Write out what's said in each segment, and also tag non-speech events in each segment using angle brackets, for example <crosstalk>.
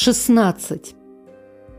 16.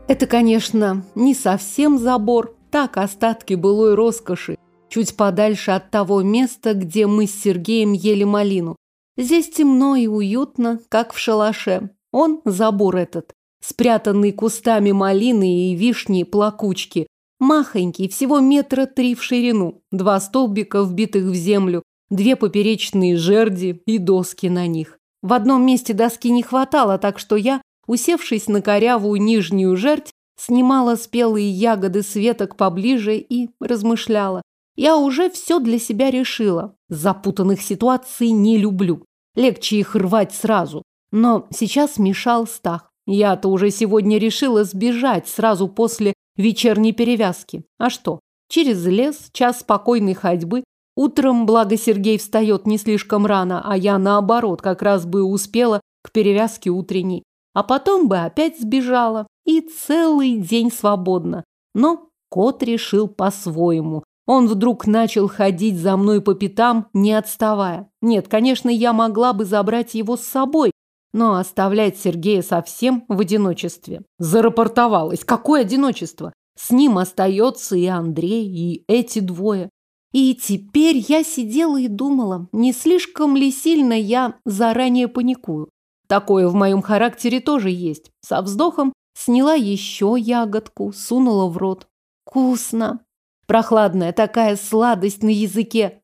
Это, конечно, не совсем забор, так остатки былой роскоши, чуть подальше от того места, где мы с Сергеем ели малину. Здесь темно и уютно, как в шалаше. Он, забор этот, спрятанный кустами малины и вишни плакучки, махонький, всего метра три в ширину, два столбика, вбитых в землю, две поперечные жерди и доски на них. В одном месте доски не хватало, так что я Усевшись на корявую нижнюю жерть, снимала спелые ягоды с веток поближе и размышляла. Я уже все для себя решила. Запутанных ситуаций не люблю. Легче их рвать сразу. Но сейчас мешал Стах. Я-то уже сегодня решила сбежать сразу после вечерней перевязки. А что? Через лес, час спокойной ходьбы. Утром, благо Сергей встает не слишком рано, а я наоборот как раз бы успела к перевязке утренней а потом бы опять сбежала. И целый день свободно. Но кот решил по-своему. Он вдруг начал ходить за мной по пятам, не отставая. Нет, конечно, я могла бы забрать его с собой, но оставлять Сергея совсем в одиночестве. Зарапортовалась. Какое одиночество? С ним остается и Андрей, и эти двое. И теперь я сидела и думала, не слишком ли сильно я заранее паникую. Такое в моем характере тоже есть. Со вздохом сняла еще ягодку, сунула в рот. Вкусно. Прохладная такая сладость на языке.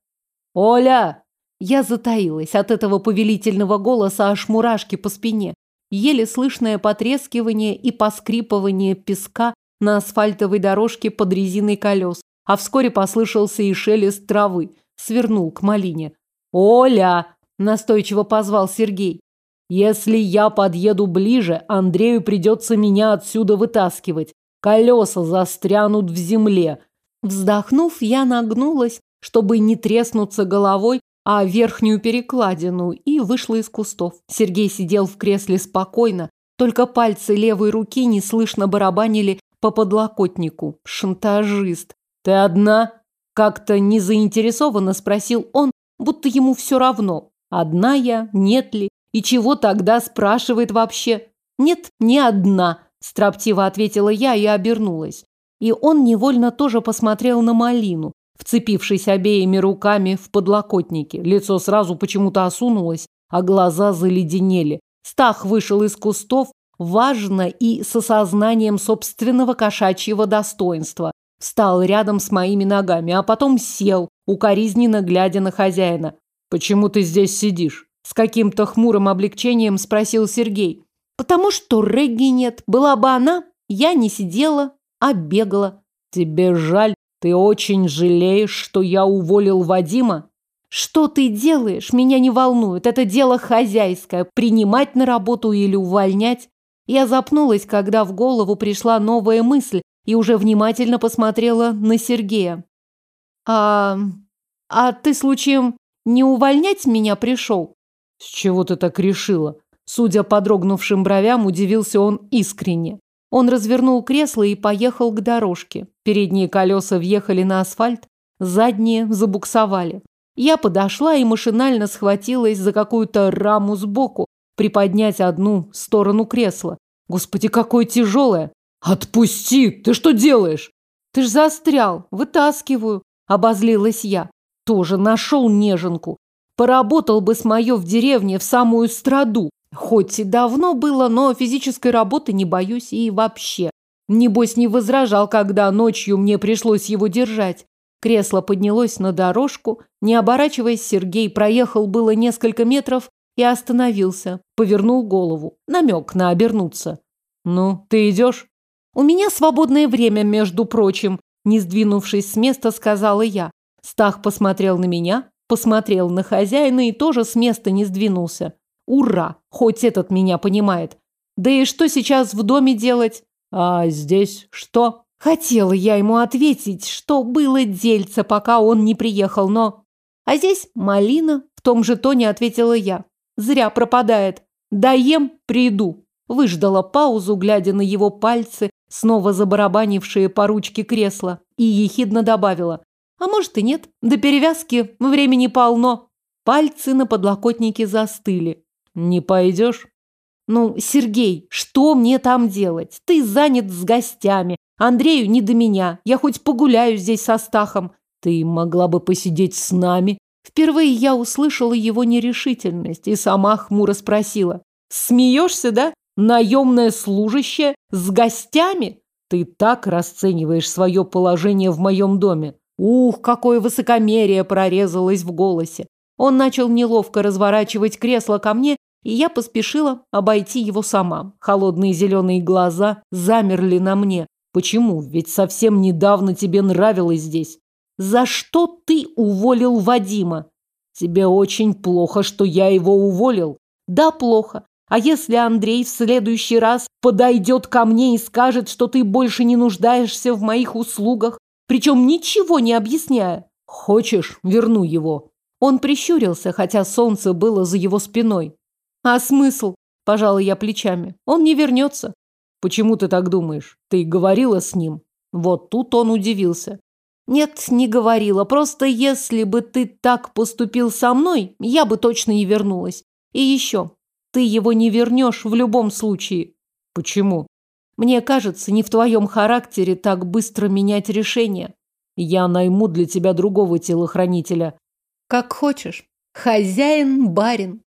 «Оля!» Я затаилась от этого повелительного голоса аж мурашки по спине. Еле слышное потрескивание и поскрипывание песка на асфальтовой дорожке под резиной колес. А вскоре послышался и шелест травы. Свернул к малине. «Оля!» – настойчиво позвал Сергей. Если я подъеду ближе, Андрею придется меня отсюда вытаскивать. Колеса застрянут в земле. Вздохнув, я нагнулась, чтобы не треснуться головой а верхнюю перекладину, и вышла из кустов. Сергей сидел в кресле спокойно, только пальцы левой руки неслышно барабанили по подлокотнику. Шантажист. «Ты одна?» Как-то незаинтересованно спросил он, будто ему все равно. Одна я, нет ли? И чего тогда спрашивает вообще? Нет, не одна, строптиво ответила я и обернулась. И он невольно тоже посмотрел на малину, вцепившись обеими руками в подлокотники. Лицо сразу почему-то осунулось, а глаза заледенели. Стах вышел из кустов, важно и с осознанием собственного кошачьего достоинства. Встал рядом с моими ногами, а потом сел, укоризненно глядя на хозяина. «Почему ты здесь сидишь?» С каким-то хмурым облегчением спросил Сергей. Потому что Регги нет. Была бы она, я не сидела, а бегала. Тебе жаль? Ты очень жалеешь, что я уволил Вадима? Что ты делаешь? Меня не волнует. Это дело хозяйское. Принимать на работу или увольнять. Я запнулась, когда в голову пришла новая мысль и уже внимательно посмотрела на Сергея. А... А ты случаем не увольнять меня пришел? С чего ты так решила? Судя по дрогнувшим бровям, удивился он искренне. Он развернул кресло и поехал к дорожке. Передние колеса въехали на асфальт, задние забуксовали. Я подошла и машинально схватилась за какую-то раму сбоку, приподнять одну сторону кресла. Господи, какое тяжелое! Отпусти! Ты что делаешь? Ты ж застрял, вытаскиваю, обозлилась я. Тоже нашел неженку. Поработал бы с мое в деревне в самую страду. Хоть и давно было, но физической работы не боюсь и вообще. Небось не возражал, когда ночью мне пришлось его держать. Кресло поднялось на дорожку. Не оборачиваясь, Сергей проехал было несколько метров и остановился. Повернул голову. Намек на обернуться. «Ну, ты идешь?» «У меня свободное время, между прочим», не сдвинувшись с места, сказала я. Стах посмотрел на меня, Посмотрел на хозяина и тоже с места не сдвинулся. Ура! Хоть этот меня понимает. Да и что сейчас в доме делать? А здесь что? Хотела я ему ответить, что было дельце, пока он не приехал, но... А здесь малина, в том же тоне ответила я. Зря пропадает. Доем, приду. Выждала паузу, глядя на его пальцы, снова забарабанившие по ручке кресла, и ехидно добавила. А может и нет. До перевязки времени полно. Пальцы на подлокотнике застыли. Не пойдешь? Ну, Сергей, что мне там делать? Ты занят с гостями. Андрею не до меня. Я хоть погуляю здесь со Стахом. Ты могла бы посидеть с нами. Впервые я услышала его нерешительность и сама хмуро спросила. Смеешься, да? Наемная служащая с гостями? Ты так расцениваешь свое положение в моем доме. Ух, какое высокомерие прорезалось в голосе. Он начал неловко разворачивать кресло ко мне, и я поспешила обойти его сама. Холодные зеленые глаза замерли на мне. Почему? Ведь совсем недавно тебе нравилось здесь. За что ты уволил Вадима? Тебе очень плохо, что я его уволил. Да, плохо. А если Андрей в следующий раз подойдет ко мне и скажет, что ты больше не нуждаешься в моих услугах, причем ничего не объясняя? Хочешь, верну его. Он прищурился, хотя солнце было за его спиной. А смысл? Пожалуй, я плечами. Он не вернется. Почему ты так думаешь? Ты говорила с ним? Вот тут он удивился. Нет, не говорила. Просто если бы ты так поступил со мной, я бы точно не вернулась. И еще, ты его не вернешь в любом случае. Почему? Мне кажется, не в твоем характере так быстро менять решение. Я найму для тебя другого телохранителя. Как хочешь. Хозяин, барин.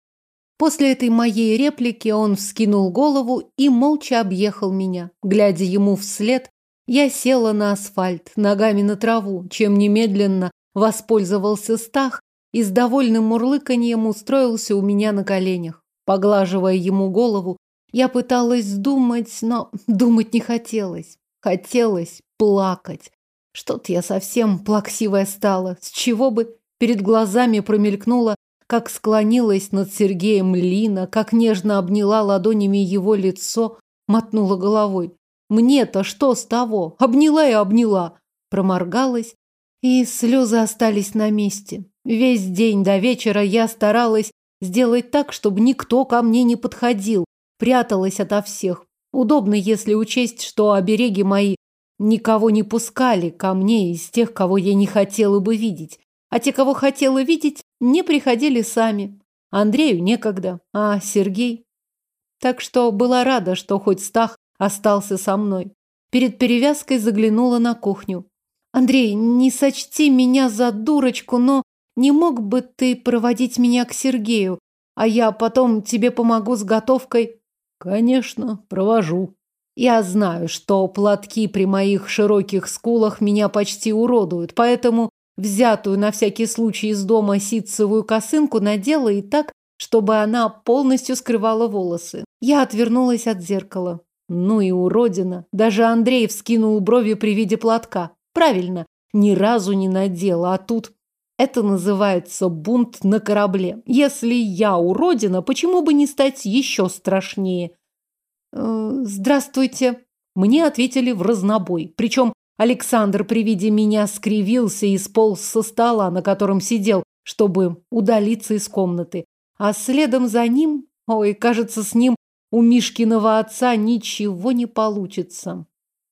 После этой моей реплики он вскинул голову и молча объехал меня. Глядя ему вслед, я села на асфальт, ногами на траву, чем немедленно воспользовался Стах и с довольным мурлыканьем устроился у меня на коленях. Поглаживая ему голову, я пыталась думать, но <laughs> думать не хотелось. Хотелось плакать. Что-то я совсем плаксивая стала. С чего бы? Перед глазами промелькнуло, как склонилась над Сергеем Лина, как нежно обняла ладонями его лицо, мотнула головой. Мне-то что с того? Обняла и обняла. Проморгалась, и слезы остались на месте. Весь день до вечера я старалась сделать так, чтобы никто ко мне не подходил, пряталась ото всех. Удобно, если учесть, что обереги мои никого не пускали ко мне из тех, кого я не хотела бы видеть. А те, кого хотела видеть, не приходили сами. Андрею некогда, а Сергей... Так что была рада, что хоть Стах остался со мной. Перед перевязкой заглянула на кухню. «Андрей, не сочти меня за дурочку, но не мог бы ты проводить меня к Сергею, а я потом тебе помогу с готовкой?» «Конечно, провожу». Я знаю, что платки при моих широких скулах меня почти уродуют, поэтому взятую на всякий случай из дома ситцевую косынку надела и так, чтобы она полностью скрывала волосы. Я отвернулась от зеркала. Ну и уродина. Даже Андрей вскинул брови при виде платка. Правильно, ни разу не надела, а тут... Это называется бунт на корабле. Если я уродина, почему бы не стать еще страшнее? Э, здравствуйте. Мне ответили в разнобой. Причем Александр при виде меня скривился и сполз со стола, на котором сидел, чтобы удалиться из комнаты. А следом за ним, ой, кажется, с ним у Мишкиного отца ничего не получится.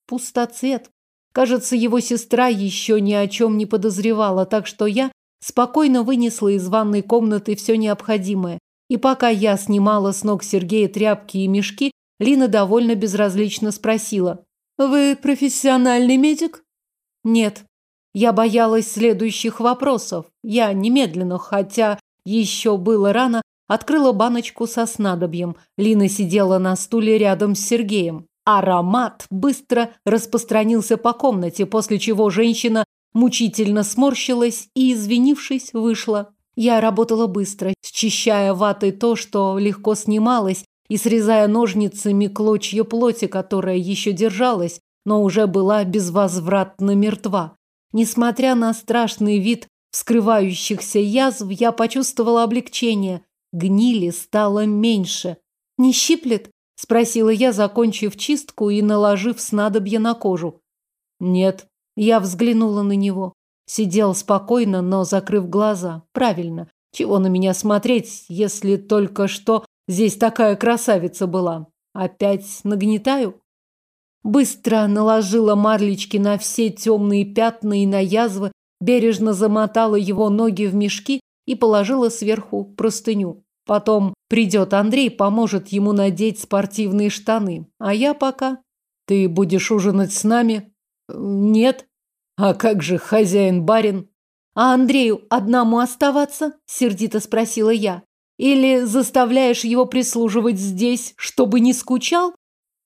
Пустоцвет. Кажется, его сестра еще ни о чем не подозревала, так что я спокойно вынесла из ванной комнаты все необходимое. И пока я снимала с ног Сергея тряпки и мешки, Лина довольно безразлично спросила. «Вы профессиональный медик?» «Нет». Я боялась следующих вопросов. Я немедленно, хотя еще было рано, Открыла баночку со снадобьем. Лина сидела на стуле рядом с Сергеем. Аромат быстро распространился по комнате, после чего женщина мучительно сморщилась и, извинившись, вышла. Я работала быстро, счищая ватой то, что легко снималось, и срезая ножницами клочья плоти, которая еще держалась, но уже была безвозвратно мертва. Несмотря на страшный вид вскрывающихся язв, я почувствовала облегчение. Гнили стало меньше. «Не щиплет?» – спросила я, закончив чистку и наложив снадобье на кожу. «Нет». Я взглянула на него. Сидел спокойно, но закрыв глаза. Правильно. Чего на меня смотреть, если только что здесь такая красавица была? Опять нагнетаю? Быстро наложила марлечки на все темные пятна и на язвы, бережно замотала его ноги в мешки и положила сверху простыню. Потом Придет Андрей, поможет ему надеть спортивные штаны. А я пока... Ты будешь ужинать с нами? Нет. А как же хозяин-барин? А Андрею одному оставаться? Сердито спросила я. Или заставляешь его прислуживать здесь, чтобы не скучал?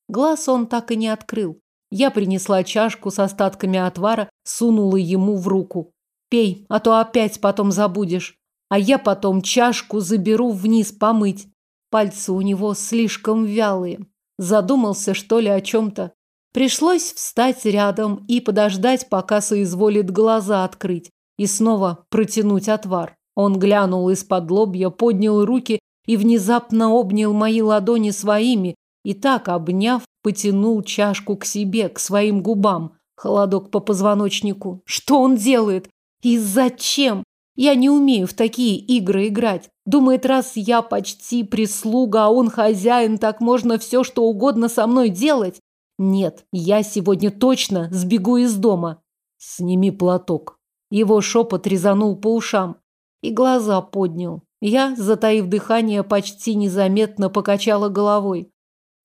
Глаз он так и не открыл. Я принесла чашку с остатками отвара, сунула ему в руку. Пей, а то опять потом забудешь. А я потом чашку заберу вниз помыть. Пальцы у него слишком вялые. Задумался, что ли, о чем-то. Пришлось встать рядом и подождать, пока соизволит глаза открыть, и снова протянуть отвар. Он глянул из-под лобья, поднял руки и внезапно обнял мои ладони своими, и так, обняв, потянул чашку к себе, к своим губам. Холодок по позвоночнику. Что он делает? И зачем? Я не умею в такие игры играть. Думает, раз я почти прислуга, а он хозяин, так можно все, что угодно со мной делать. Нет, я сегодня точно сбегу из дома. Сними платок. Его шепот резанул по ушам. И глаза поднял. Я, затаив дыхание, почти незаметно покачала головой.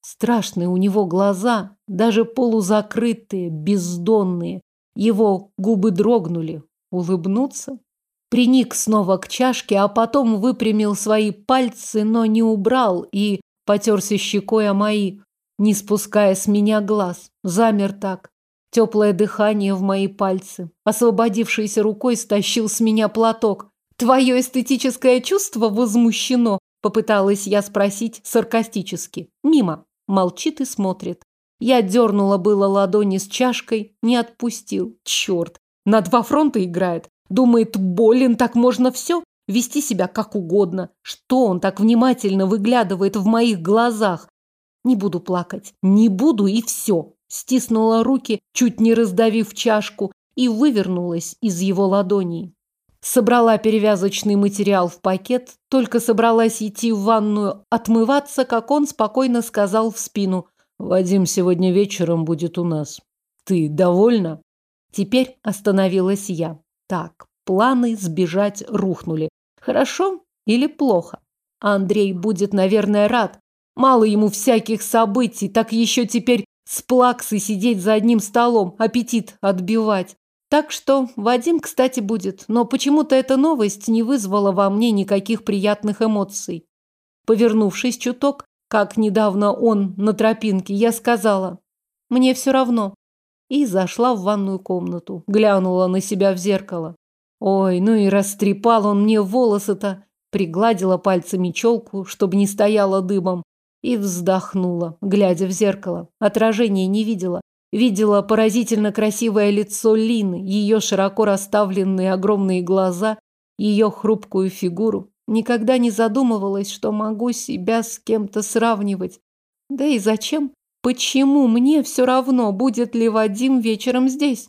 Страшные у него глаза, даже полузакрытые, бездонные. Его губы дрогнули. Улыбнуться? Приник снова к чашке, а потом выпрямил свои пальцы, но не убрал и потерся щекой о мои, не спуская с меня глаз. Замер так. Теплое дыхание в мои пальцы. Освободившейся рукой стащил с меня платок. «Твое эстетическое чувство возмущено?» Попыталась я спросить саркастически. Мимо. Молчит и смотрит. Я дернула было ладони с чашкой, не отпустил. Черт, на два фронта играет. Думает, болен, так можно все? Вести себя как угодно. Что он так внимательно выглядывает в моих глазах? Не буду плакать. Не буду и все. Стиснула руки, чуть не раздавив чашку, и вывернулась из его ладоней. Собрала перевязочный материал в пакет, только собралась идти в ванную отмываться, как он спокойно сказал в спину. «Вадим сегодня вечером будет у нас. Ты довольна?» Теперь остановилась я. Так, планы сбежать рухнули. Хорошо или плохо? Андрей будет, наверное, рад. Мало ему всяких событий, так еще теперь с плаксой сидеть за одним столом, аппетит отбивать. Так что Вадим, кстати, будет, но почему-то эта новость не вызвала во мне никаких приятных эмоций. Повернувшись чуток, как недавно он на тропинке, я сказала, мне все равно. И зашла в ванную комнату, глянула на себя в зеркало. Ой, ну и растрепал он мне волосы-то. Пригладила пальцами челку, чтобы не стояла дымом, и вздохнула, глядя в зеркало. Отражения не видела. Видела поразительно красивое лицо Лины, ее широко расставленные огромные глаза, ее хрупкую фигуру. Никогда не задумывалась, что могу себя с кем-то сравнивать. Да и зачем? Почему мне все равно, будет ли Вадим вечером здесь?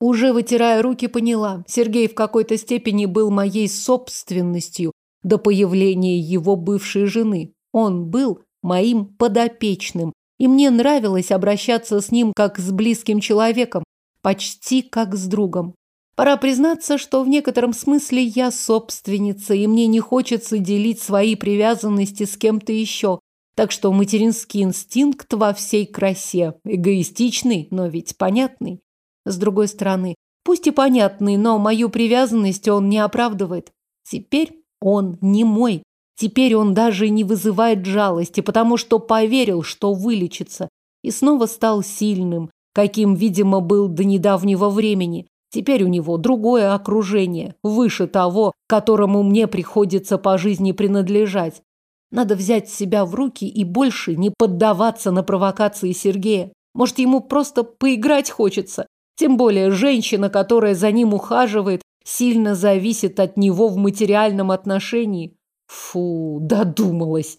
Уже вытирая руки, поняла, Сергей в какой-то степени был моей собственностью до появления его бывшей жены. Он был моим подопечным, и мне нравилось обращаться с ним как с близким человеком, почти как с другом. Пора признаться, что в некотором смысле я собственница, и мне не хочется делить свои привязанности с кем-то еще. Так что материнский инстинкт во всей красе, эгоистичный, но ведь понятный. С другой стороны, пусть и понятный, но мою привязанность он не оправдывает. Теперь он не мой. Теперь он даже не вызывает жалости, потому что поверил, что вылечится, и снова стал сильным, каким, видимо, был до недавнего времени. Теперь у него другое окружение, выше того, которому мне приходится по жизни принадлежать. Надо взять себя в руки и больше не поддаваться на провокации Сергея. Может, ему просто поиграть хочется. Тем более женщина, которая за ним ухаживает, сильно зависит от него в материальном отношении. Фу, додумалась.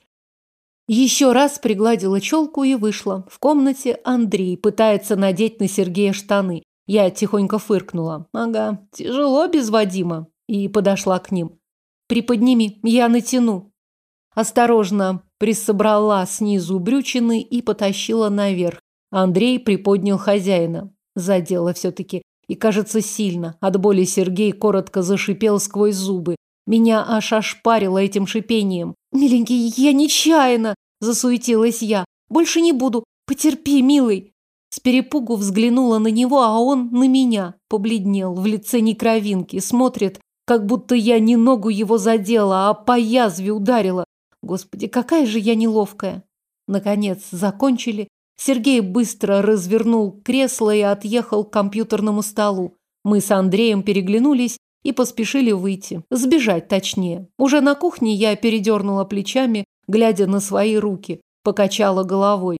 Еще раз пригладила челку и вышла. В комнате Андрей пытается надеть на Сергея штаны. Я тихонько фыркнула. Ага, тяжело без Вадима. И подошла к ним. Приподними, я натяну. Осторожно присобрала снизу брючины и потащила наверх. Андрей приподнял хозяина. Задела все-таки. И, кажется, сильно. От боли Сергей коротко зашипел сквозь зубы. Меня аж ошпарило этим шипением. «Миленький, я нечаянно!» – засуетилась я. «Больше не буду. Потерпи, милый!» С перепугу взглянула на него, а он на меня. Побледнел, в лице ни кровинки, смотрит, как будто я не ногу его задела, а по язве ударила. Господи, какая же я неловкая. Наконец, закончили. Сергей быстро развернул кресло и отъехал к компьютерному столу. Мы с Андреем переглянулись и поспешили выйти. Сбежать точнее. Уже на кухне я передернула плечами, глядя на свои руки. Покачала головой.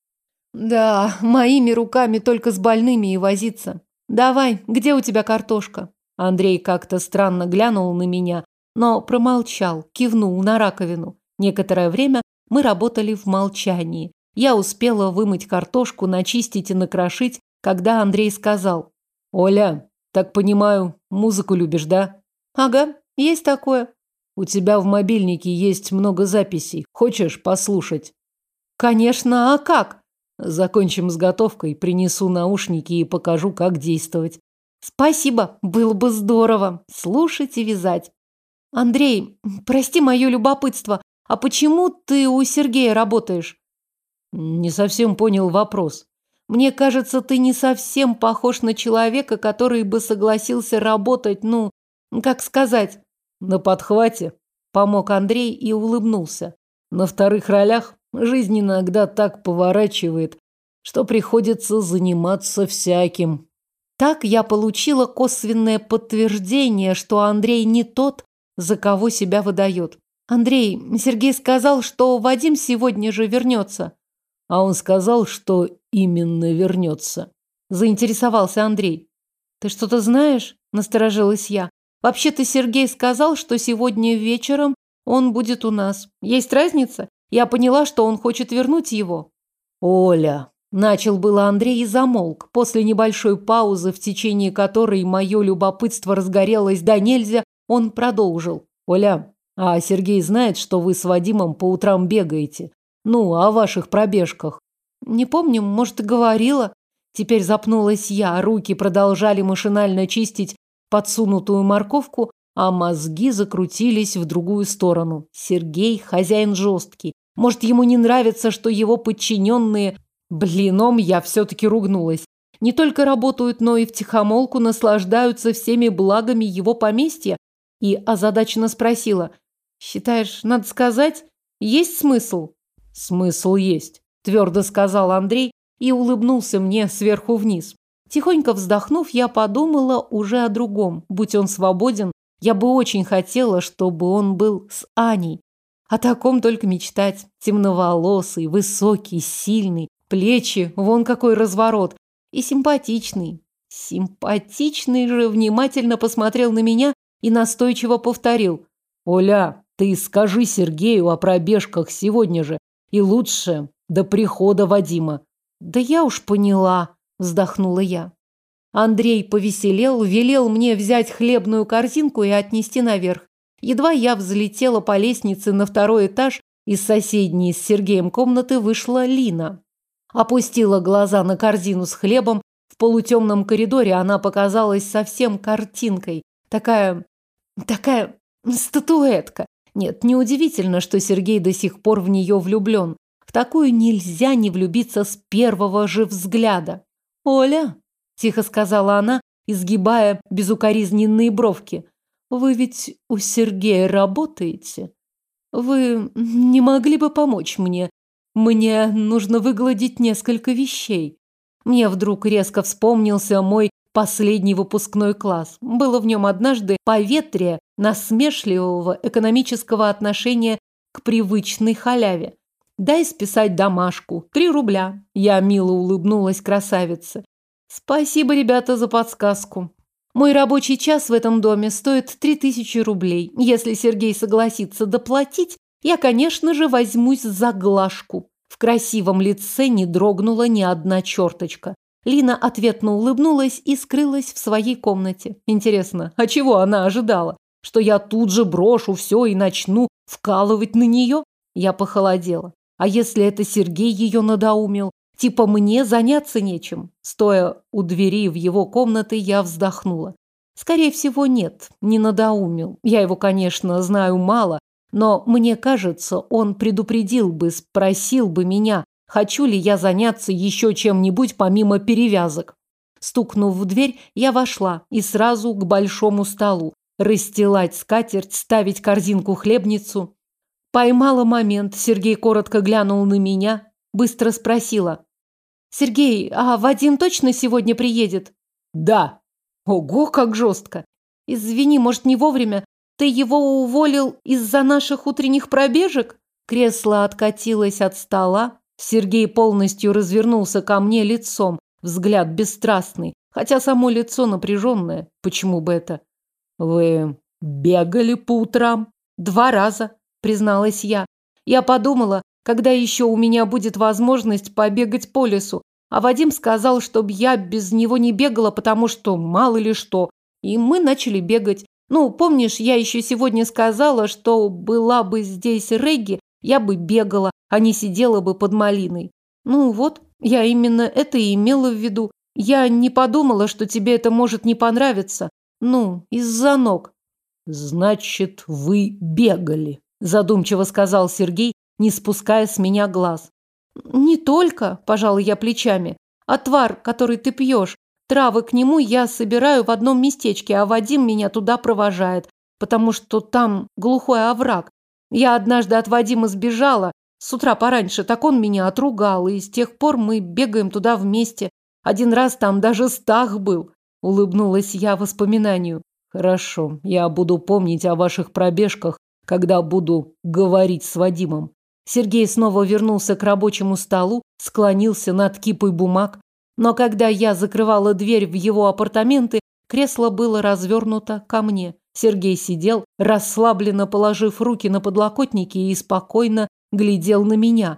Да, моими руками только с больными и возиться. Давай, где у тебя картошка? Андрей как-то странно глянул на меня, но промолчал, кивнул на раковину. Некоторое время мы работали в молчании. Я успела вымыть картошку, начистить и накрошить, когда Андрей сказал. «Оля, так понимаю, музыку любишь, да?» «Ага, есть такое». «У тебя в мобильнике есть много записей. Хочешь послушать?» «Конечно, а как?» Закончим с готовкой, принесу наушники и покажу, как действовать. Спасибо, было бы здорово. Слушать и вязать. Андрей, прости мое любопытство, а почему ты у Сергея работаешь? Не совсем понял вопрос. Мне кажется, ты не совсем похож на человека, который бы согласился работать, ну, как сказать, на подхвате. Помог Андрей и улыбнулся. На вторых ролях Жизнь иногда так поворачивает, что приходится заниматься всяким. Так я получила косвенное подтверждение, что Андрей не тот, за кого себя выдает. Андрей, Сергей сказал, что Вадим сегодня же вернется. А он сказал, что именно вернется. Заинтересовался Андрей. Ты что-то знаешь? Насторожилась я. Вообще-то Сергей сказал, что сегодня вечером он будет у нас. Есть разница? Я поняла, что он хочет вернуть его. Оля, начал было Андрей и замолк. После небольшой паузы, в течение которой мое любопытство разгорелось да нельзя, он продолжил. Оля, а Сергей знает, что вы с Вадимом по утрам бегаете? Ну, о ваших пробежках. Не помню, может, и говорила. Теперь запнулась я, руки продолжали машинально чистить подсунутую морковку, а мозги закрутились в другую сторону. Сергей хозяин жесткий, может, ему не нравится, что его подчиненные... Блином я все-таки ругнулась. Не только работают, но и втихомолку наслаждаются всеми благами его поместья. И озадаченно спросила. «Считаешь, надо сказать, есть смысл?» «Смысл есть», твердо сказал Андрей и улыбнулся мне сверху вниз. Тихонько вздохнув, я подумала уже о другом. Будь он свободен, я бы очень хотела, чтобы он был с Аней. О таком только мечтать. Темноволосый, высокий, сильный, плечи, вон какой разворот. И симпатичный. Симпатичный же внимательно посмотрел на меня и настойчиво повторил. «Оля, ты скажи Сергею о пробежках сегодня же. И лучше до прихода Вадима». «Да я уж поняла», вздохнула я. Андрей повеселел, велел мне взять хлебную корзинку и отнести наверх. Едва я взлетела по лестнице на второй этаж, из соседней с Сергеем комнаты вышла Лина. Опустила глаза на корзину с хлебом. В полутемном коридоре она показалась совсем картинкой. Такая... такая... статуэтка. Нет, неудивительно, что Сергей до сих пор в нее влюблен. В такую нельзя не влюбиться с первого же взгляда. «Оля», – тихо сказала она, изгибая безукоризненные бровки, вы ведь у Сергея работаете? Вы не могли бы помочь мне? Мне нужно выгладить несколько вещей. Мне вдруг резко вспомнился мой последний выпускной класс. Было в нем однажды поветрие насмешливого экономического отношения к привычной халяве. Дай списать домашку. Три рубля. Я мило улыбнулась красавице. Спасибо, ребята, за подсказку. Мой рабочий час в этом доме стоит 3000 рублей. Если Сергей согласится доплатить, я, конечно же, возьмусь за глажку. В красивом лице не дрогнула ни одна черточка. Лина ответно улыбнулась и скрылась в своей комнате. Интересно, а чего она ожидала? Что я тут же брошу все и начну вкалывать на нее? Я похолодела. А если это Сергей ее надоумил? Типа мне заняться нечем. Стоя у двери в его комнаты, я вздохнула. Скорее всего, нет, не надоумил. Я его, конечно, знаю мало, но мне кажется, он предупредил бы, спросил бы меня, хочу ли я заняться еще чем-нибудь помимо перевязок. Стукнув в дверь, я вошла и сразу к большому столу. Расстилать скатерть, ставить корзинку-хлебницу. Поймала момент, Сергей коротко глянул на меня, быстро спросила. «Сергей, а Вадим точно сегодня приедет?» «Да». «Ого, как жестко! Извини, может, не вовремя. Ты его уволил из-за наших утренних пробежек?» Кресло откатилось от стола. Сергей полностью развернулся ко мне лицом, взгляд бесстрастный, хотя само лицо напряженное. Почему бы это? «Вы бегали по утрам?» «Два раза», призналась я. Я подумала, когда еще у меня будет возможность побегать по лесу. А Вадим сказал, чтобы я без него не бегала, потому что мало ли что. И мы начали бегать. Ну, помнишь, я еще сегодня сказала, что была бы здесь Регги, я бы бегала, а не сидела бы под малиной. Ну вот, я именно это и имела в виду. Я не подумала, что тебе это может не понравиться. Ну, из-за ног. Значит, вы бегали задумчиво сказал Сергей, не спуская с меня глаз. Не только, пожалуй, я плечами. Отвар, который ты пьешь, травы к нему я собираю в одном местечке, а Вадим меня туда провожает, потому что там глухой овраг. Я однажды от Вадима сбежала, с утра пораньше, так он меня отругал, и с тех пор мы бегаем туда вместе. Один раз там даже стах был, улыбнулась я воспоминанию. Хорошо, я буду помнить о ваших пробежках когда буду говорить с Вадимом. Сергей снова вернулся к рабочему столу, склонился над кипой бумаг. Но когда я закрывала дверь в его апартаменты, кресло было развернуто ко мне. Сергей сидел, расслабленно положив руки на подлокотники и спокойно глядел на меня.